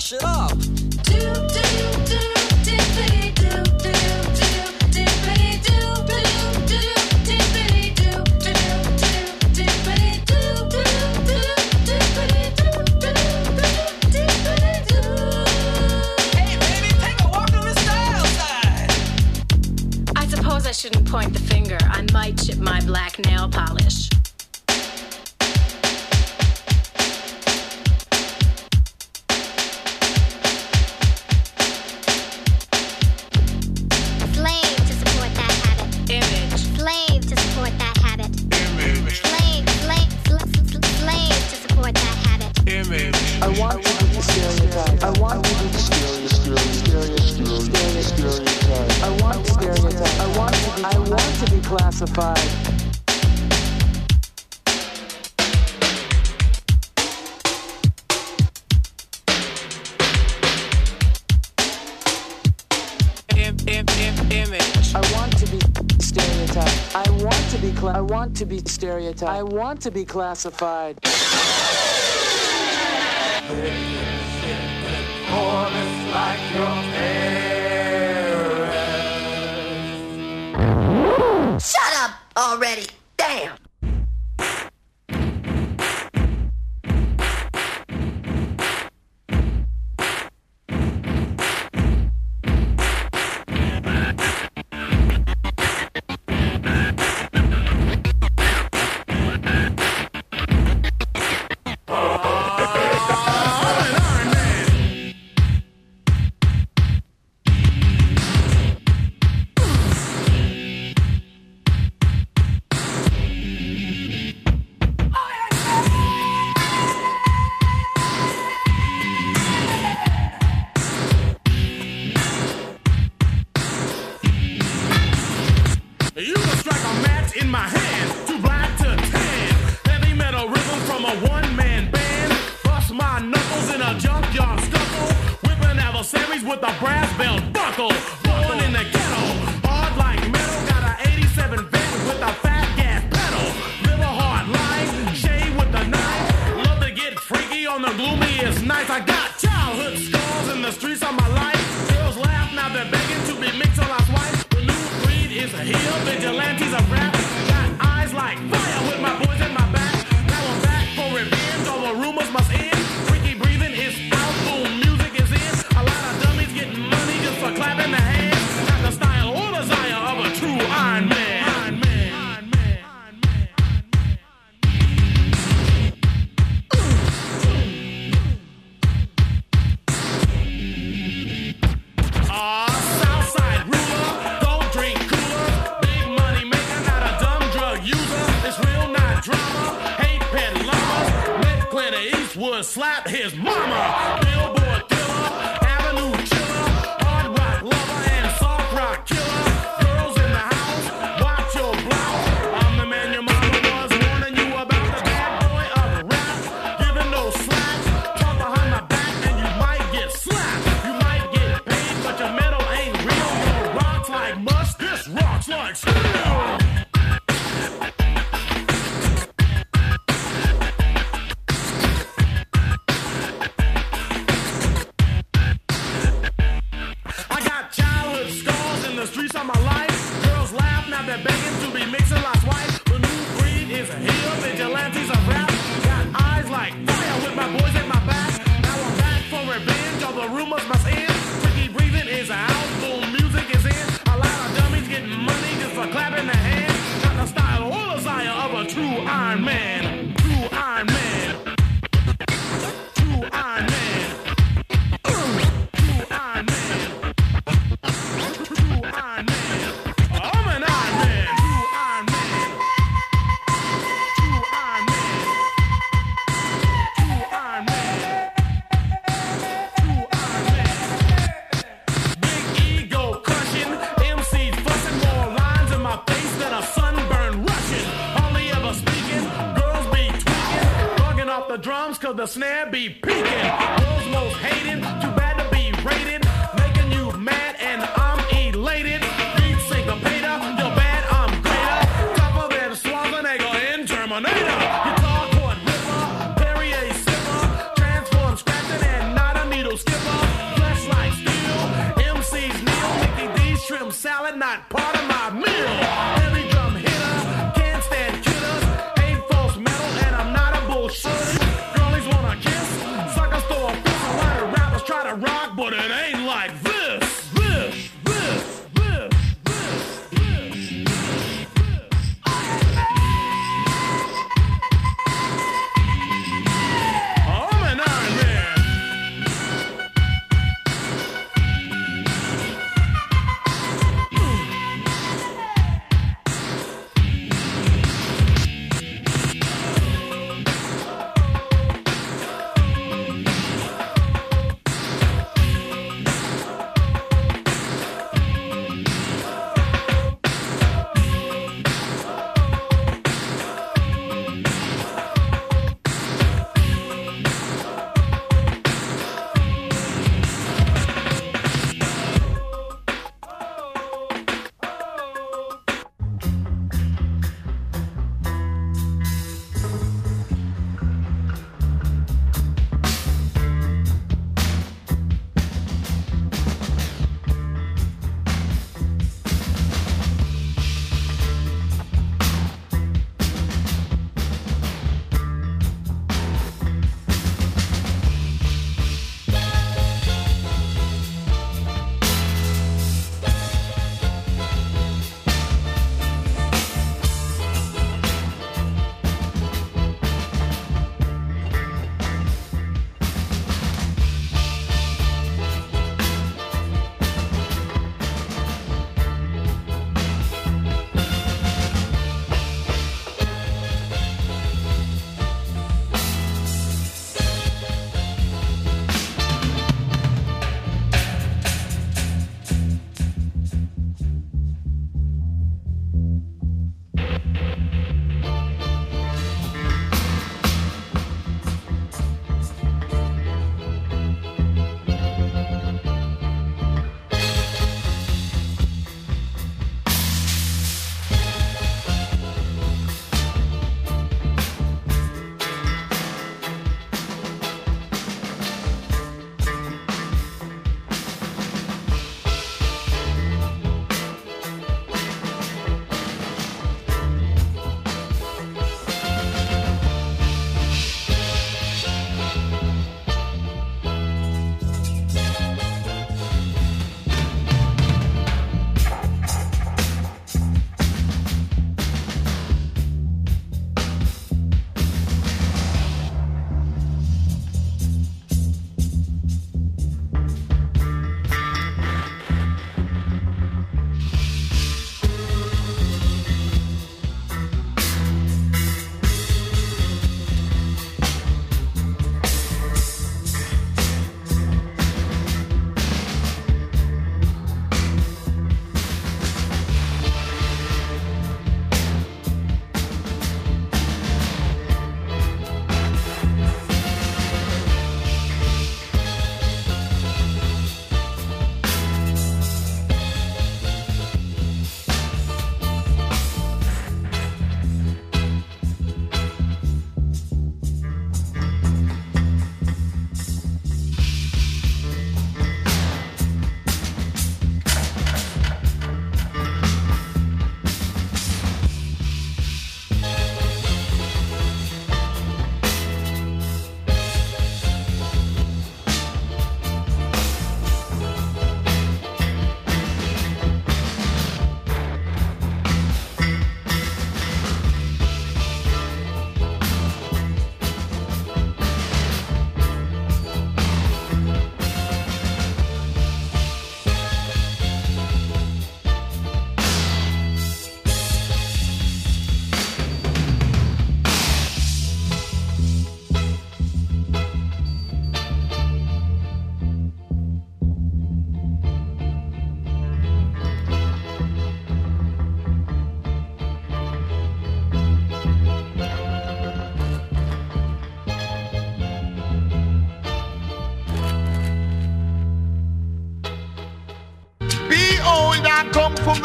Mash it up. Do, do, do, I suppose I shouldn't point the finger. I might chip my black nail polish. to be classified. my hand.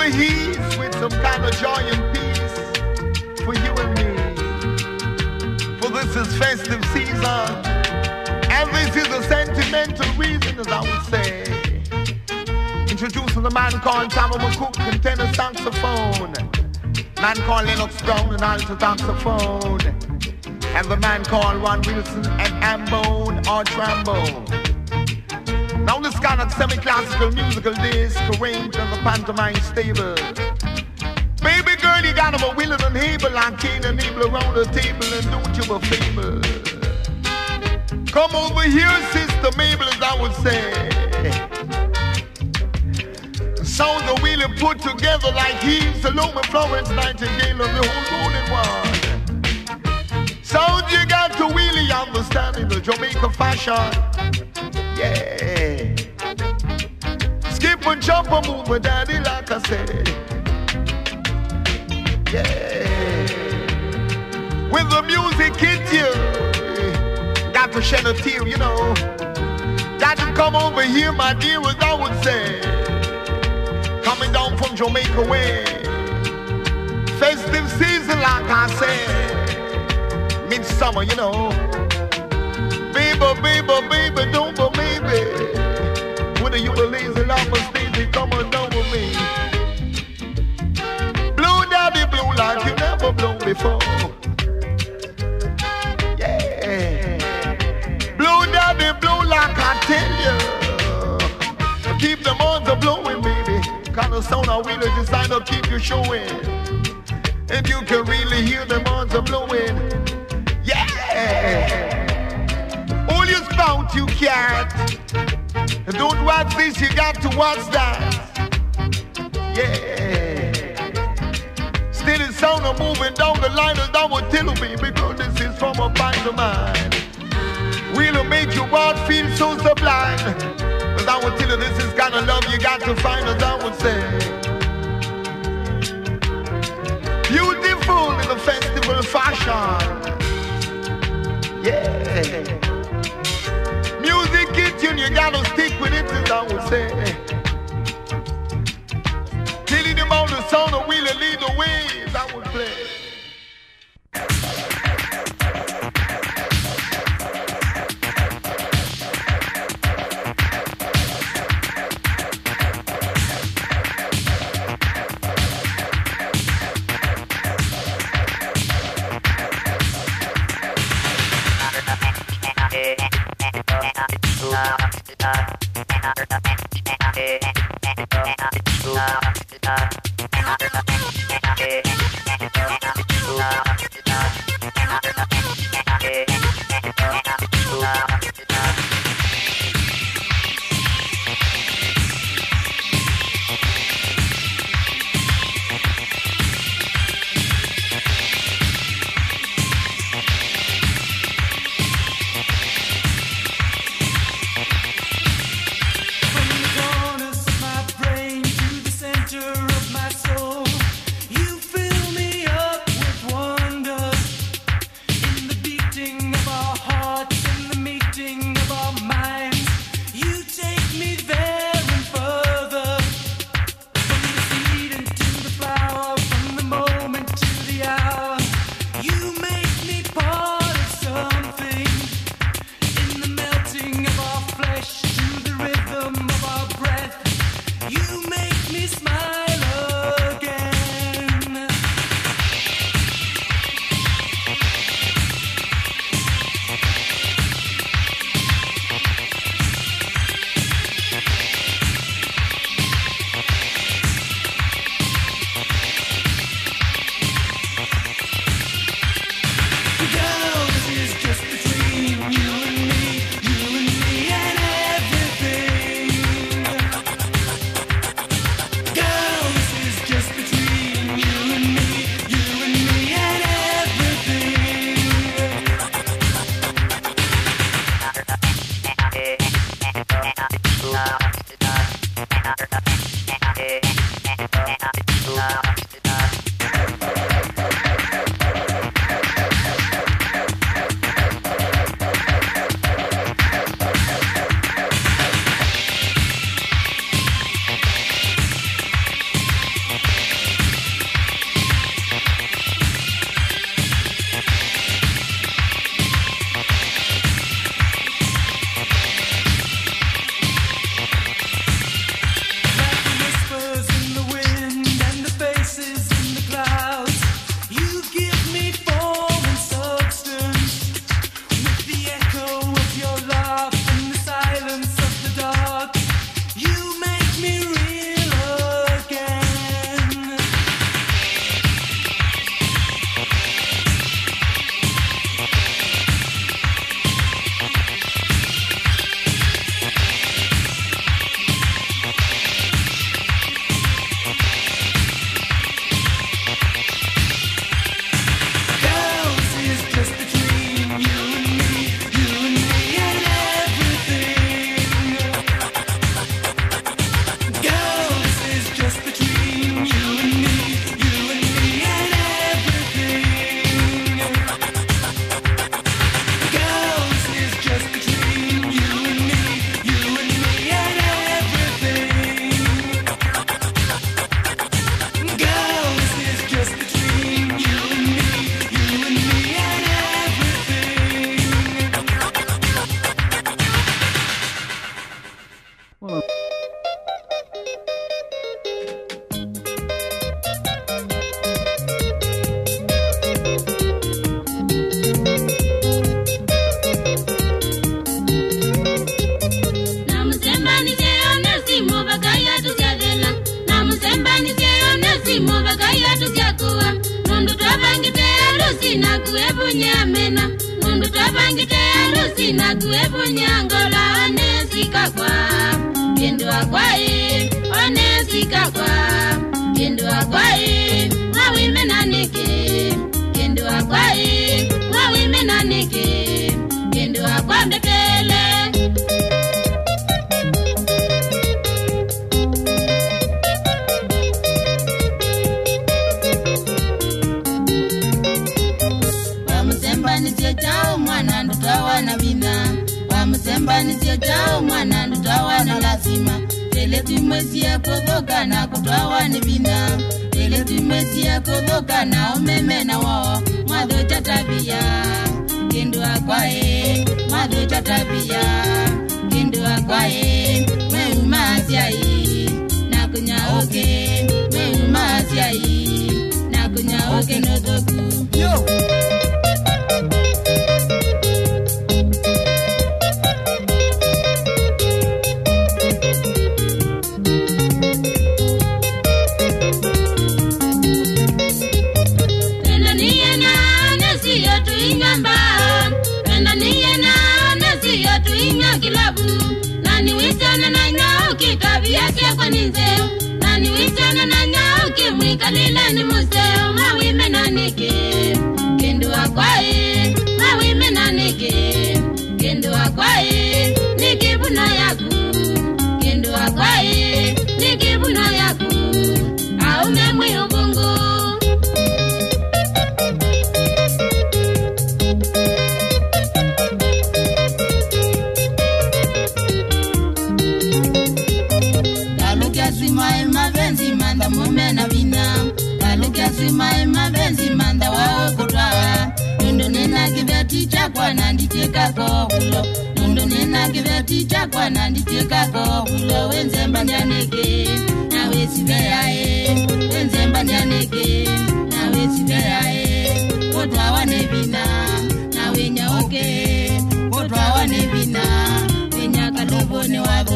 From with some kind of joy and peace for you and me. For this is festive season, and this is a sentimental reason, as I would say. Introducing the man called Tommy McCook and tenor saxophone. Man called Lennox Brown and alto saxophone. And the man called Ron Wilson and Ambone or trombone. Semi-classical musical disc arranged on the pantomime stable. Baby girl, you got a willing and able like Cain and Abel around the table and don't you be fable. Come over here, sister Mabel, as I would say. Sounds are really put together like he's Salome, Florence, Nightingale, and the whole rolling one. Sounds you got to really understand in the Jamaica fashion. Yeah. And jump and move, my daddy, like I said. Yeah. When the music hits you, got to shed a tear, you know. Got to come over here, my dear, as I would say. Coming down from Jamaica way. Festive season, like I said. Midsummer, you know. Baby, baby, baby, don't go, baby. Whether you a lazy lama Stacy, come on down with me. Blue daddy blue like you never blown before. Yeah. Blue daddy blue like I tell you. Keep the on the blowing, baby. Kind of sound I really designed to keep you showing. And you can really hear the on the blowing. Yeah. All you spout, you can't. Don't watch this, you got to watch that. Yeah. Still Steady sound of moving down the line and down tell me because this is from a mind of mine. We'll make your heart feel so sublime. But I would tell you this is kind of love you got to find, as I would say. Beautiful in the festival fashion. Yeah. Hits you gotta stick with it, as I would say. Eh. Telling them on the sound of wheel and lead the ways I would play.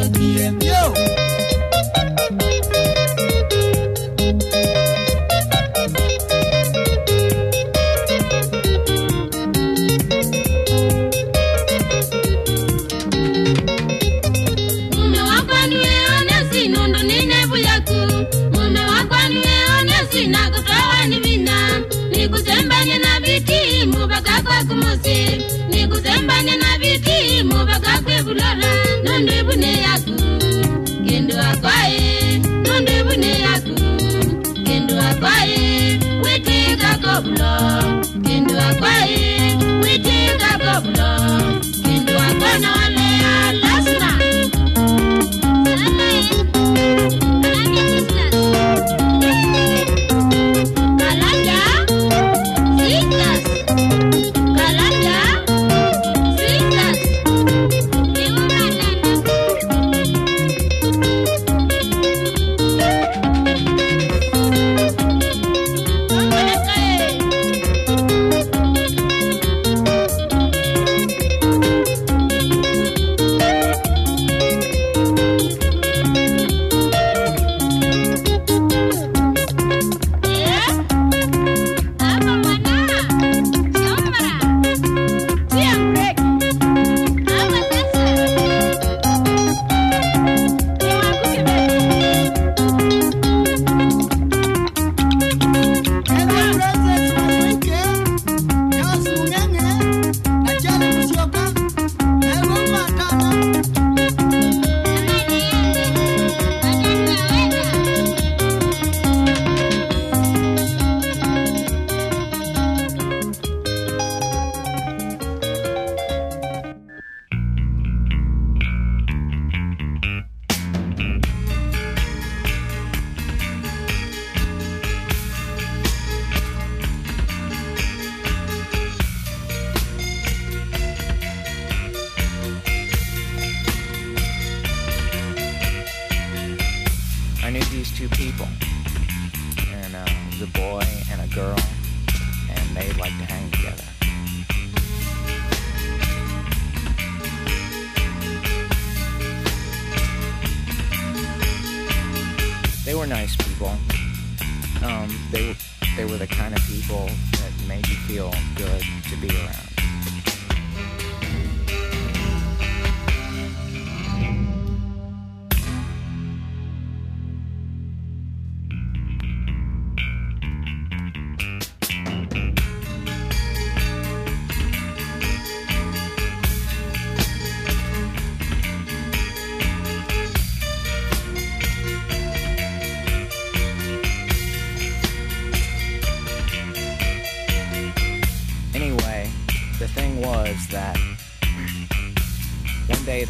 Wenyakaluvone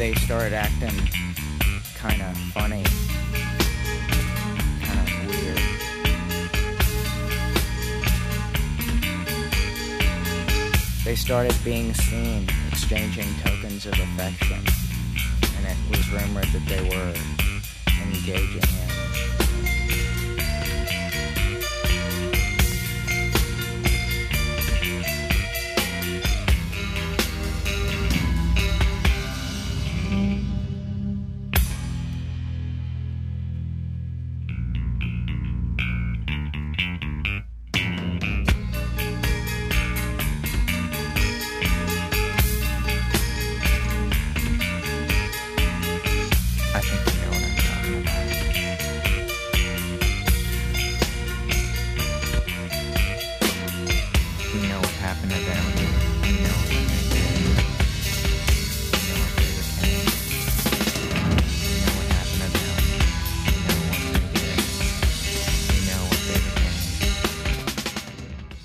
they started acting kind of funny, kind of weird. They started being seen exchanging tokens of affection, and it was rumored that they were engaging in